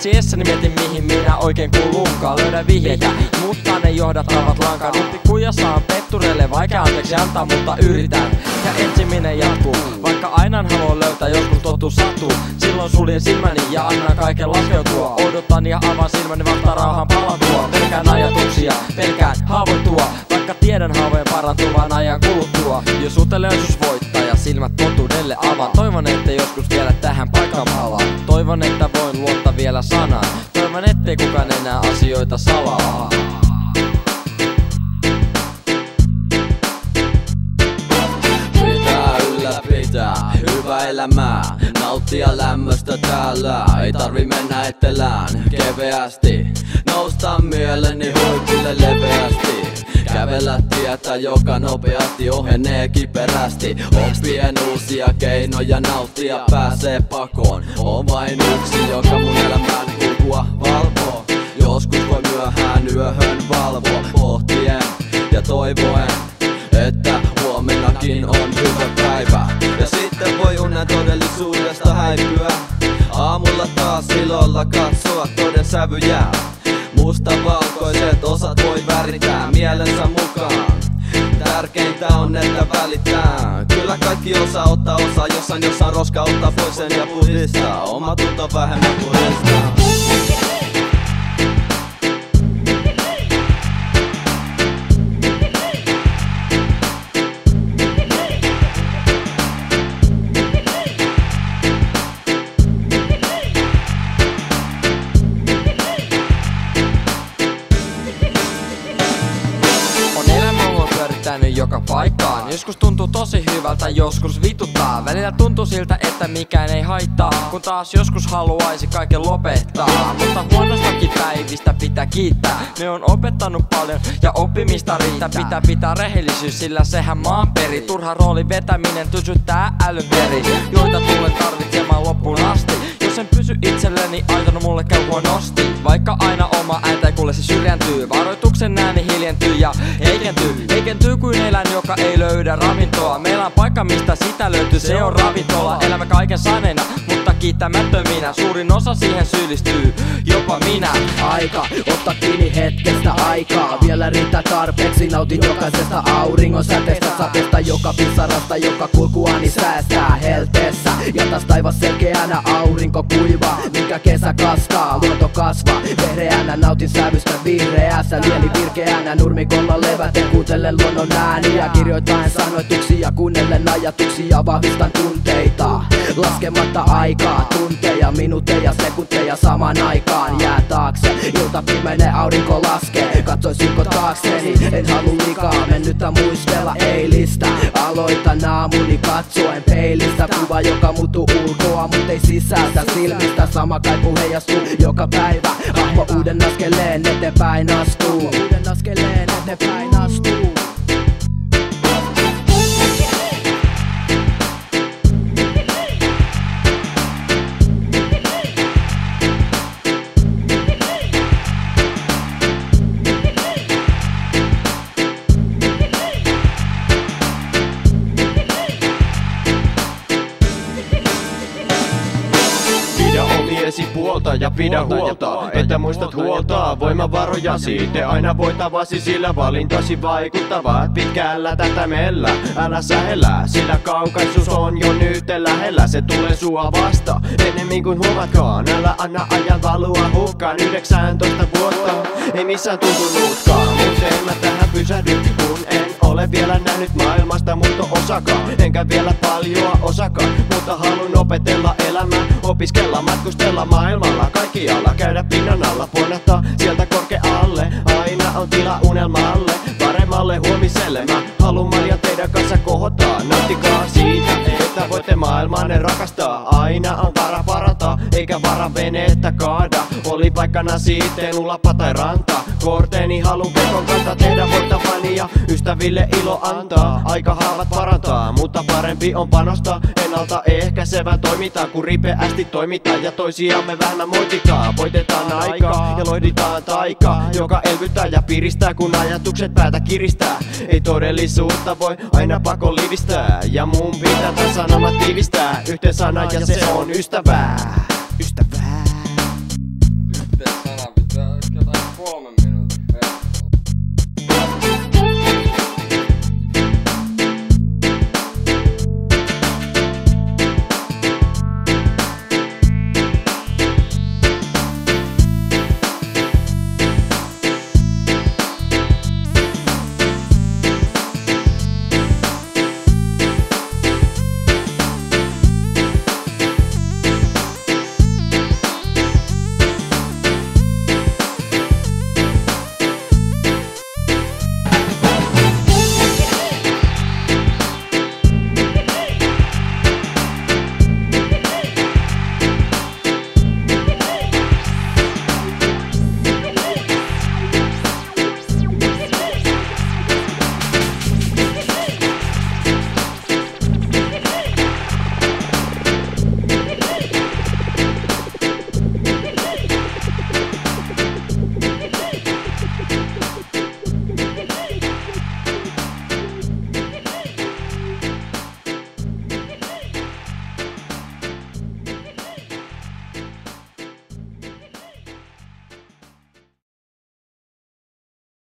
Paitsi Esseni mietin mihin minä oikein kuuluunkaan Löydän vihjeitä, mutta ne johdattavat lankaan Nyt kujassa on pettureille vaikea anteeksi antaa, mutta yritän. Ja etsiminen jatkuu, vaikka aina haluan löytää joskus totu sattuu. Silloin suljen silmäni ja annan kaiken laskeutua. Odotan ja avaan silmäni vasta rauhan palatua Pelkään ajatuksia, pelkään haavoittua. Vaikka tiedän haavojen parantuvan ajan kuluttua. Jos uteliaisuus voittaa ja silmät totuudelle avaan Toivon, että joskus palaan Toivon, että voin luottaa vielä sanaan. Toivon, ettei kukaan enää asioita salaa. Pitää ylläpitää hyvää elämää. Nauttia lämmöstä täällä. Ei tarvi mennä etelään. Keveästi Nousta mieleni huipulle leveästi Kävellä tietä, joka nopeasti ohenee kiperästi. Oppien uusia keinoja nauttia pääsee pakoon. On vain yksi, joka mun elämän kulkua valvoo. Joskus voi myöhään yöhön valvoa Pohtien ja toivoen että huomennakin on hyvä päivä. Ja sitten voi unen todellisuudesta häipyä. Aamulla taas ilolla katsoa toden sävyjä Mustavalkoiset osat voi värittää mielensä mukaan. Tärkeintä on, että välittää. Kyllä kaikki osaa ottaa osaa Jossain jossain roska ottaa pois sen ja puhdistaa. Oma tunto vähemmän puhdistaa Joskus tuntuu tosi hyvältä, joskus vituttaa. Välillä tuntuu siltä, että mikään ei haittaa. Kun taas joskus haluaisi kaiken lopettaa. Mutta huonostakin päivistä pitää kiittää. Ne on opettanut paljon ja oppimista riittää. Pitää pitää rehellisyys, sillä sehän maan peri. Turha rooli vetäminen tysyttää älyn peri Joita tulen tarvitsemaan loppuun asti. Jos en pysy itselleni, aitanut mulle käy huonosti Vaikka aina oma ääntä kuule se syrjäntyy. Varoituksen ääni hiljentyy ja heikentyy. Heikentyy kuin eläin, joka ei löydä ravintoa. Meillä on paikka, mistä sitä löytyy, se on ravintola. Elämä kaiken saaneena, mutta kiittämättöminä. Suurin osa siihen syyllistyy, jopa minä. Aika Otta kiinni hetkestä aikaa. Vielä riittää tarpeeksi. Nautin jokaisesta auringon säteestä Sateesta joka pisarasta Joka kulkuani säästää helteessä. Ja taas taivas selkeänä aurinko kuiva Mikä kesä kastaa Luonto kasvaa. Vehreänä nautin sävystä vihreässä Mieli virkeänä nurmikolla leväten Kuuntelen luonnon ääniä. Kirjoittaen sanoituksia Kuunnellen ajatuksia Vahvistan tunteita. Laskematta aikaa Tunteja, minuutteja, sekunteja saman aikaan. Jää taakse Ilta pimenee, aurinko laskee. Katsoisinko taakseni En halua liikaa mennyttä muistella eilistä. Aloitan aamuni katsoen peilistä Kuva, joka muuttuu ulkoa, mut ei sisältä Silmistä. Sama kaiku heijastuu joka päivä Hahmo uuden askeleen eteenpäin astuu Uuden askeleen Omiesi puolta ja pidä huolta, että muistat huoltaa voimavarojasi. Te aina voitavasi, sillä valintasi vaikuttavat pitkällä tätämellä. Älä sähellä, sillä kaukaisuus on jo nyt lähellä. Se tulee sua vasta, ennemmin kuin huomatkaan. Älä anna ajan valua hukkaan 19 vuotta. Ei missään tuntunutkaan, mut en mä tähän pysähdy, kun en ole vielä nähnyt maailmasta mutta osakaan Enkä vielä paljoa osakaan Mutta halun opetella elämää. Opiskella, matkustella maailmalla Kaikkialla käydä pinnan alla Puonata sieltä korkealle Aina on tila unelmalle Paremmalle huomiselle. Mä halun ja teidän kanssa kohottaa. Nauttikaa siitä, että voitte maailmaanne rakastaa. Aina on vara parantaa Eikä vara veneettä kaada. Oli paikkana sitten ulappa tai ranta. Korteeni halun ystäville ilo antaa. Aika haavat parantaa, mutta parempi on panostaa. Ennalta ehkäisevän toimintaa, kun ripeästi toimitaan. Ja toisiamme vähemmän moititaan. Voitetaan aikaa ja loihditaan taikaa Joka elvyttää ja piristää, kun ajatukset päätä kiristää. Ei todellisuutta voi aina pakon livistää. Ja mun pitää tän sanomat tiivistää. Yhteen sana ja se on ystävää. Ystävää